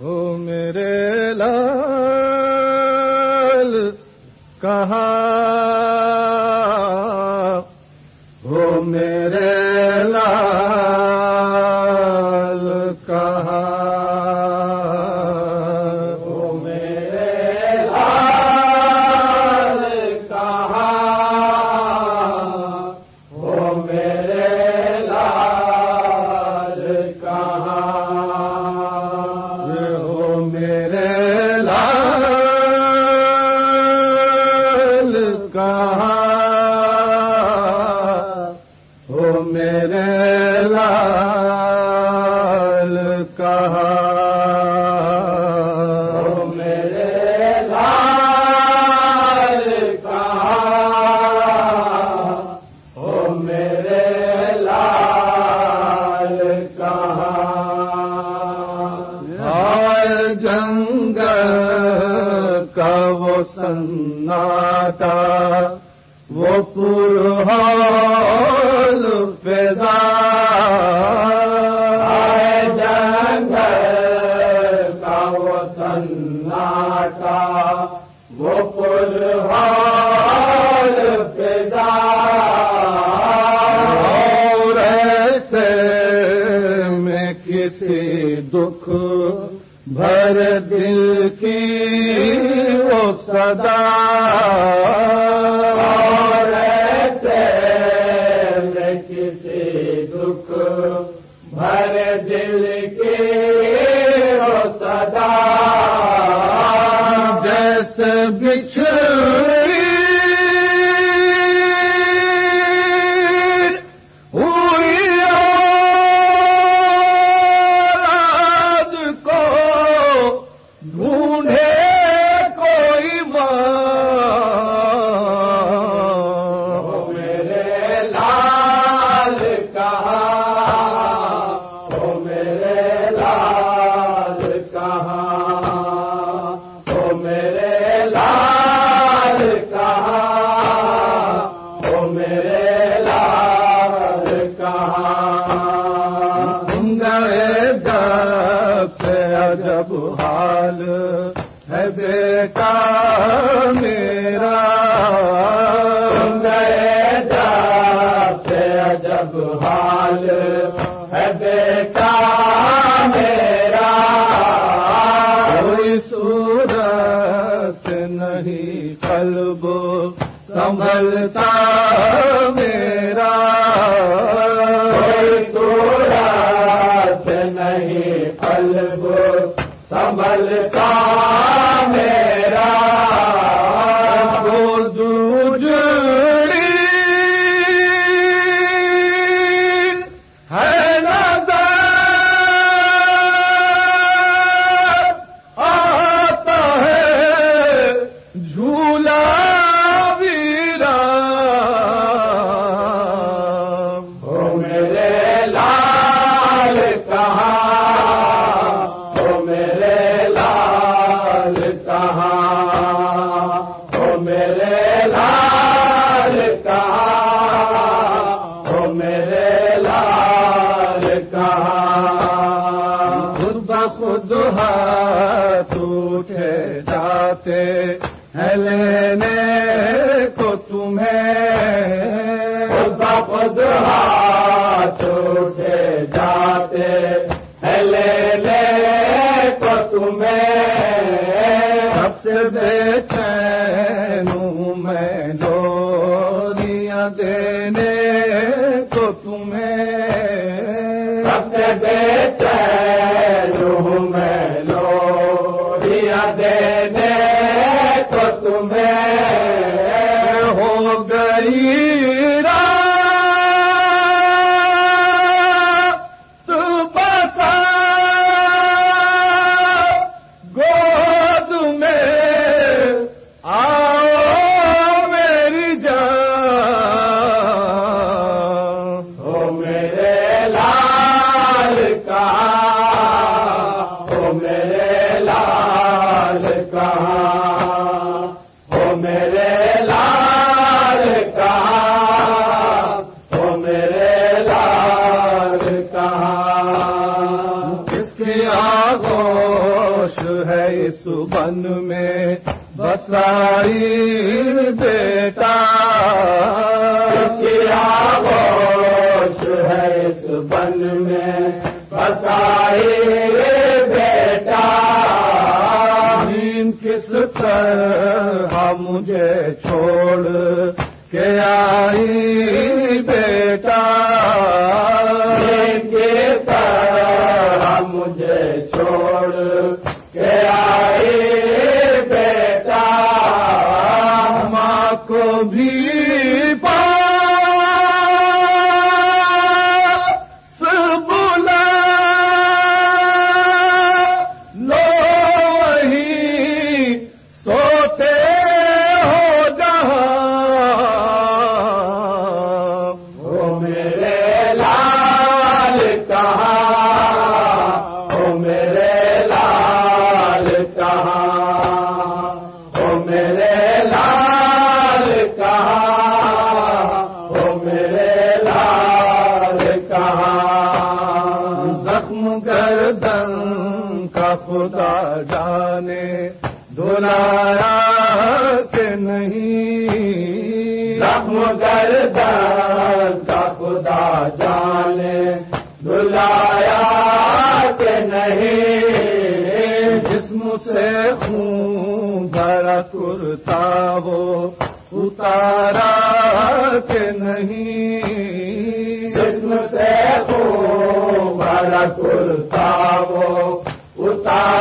ہو میرے لال کہاں ہو میرے لال کہاں ہو میرے لال کہاں میرے لال کہاں کہا۔ میرے لال کہا او میرے لال کہا جنگل کا وہ سناٹا وہ پور دل کی میرا گئے جب حال ہے بیٹا میرا کوئی صورت نہیں قلب سنبھلتا میرا کوئی صورت نہیں قلب سنبھلتا خود اٹھے جاتے ہیں لینے کو تمہیں خود بخود ہاتھ اٹھے جاتے ہیں لینے کو تمہیں سب سے بے چین ہوں میں دینے کو تمہیں سب سے بے بسائی بیٹا کیا گوش ہے اس بن میں۔ بسائی بیٹا۔ کس طرح مجھے بھی دلایا کہ نہیں۔ زخم کرتا خدا جانے دلایا کہ نہیں۔ جسم سے خون بھرا کرتا ہو اتارا کہ نہیں۔ جسم سے خون بھرا کرتا ہو اتارا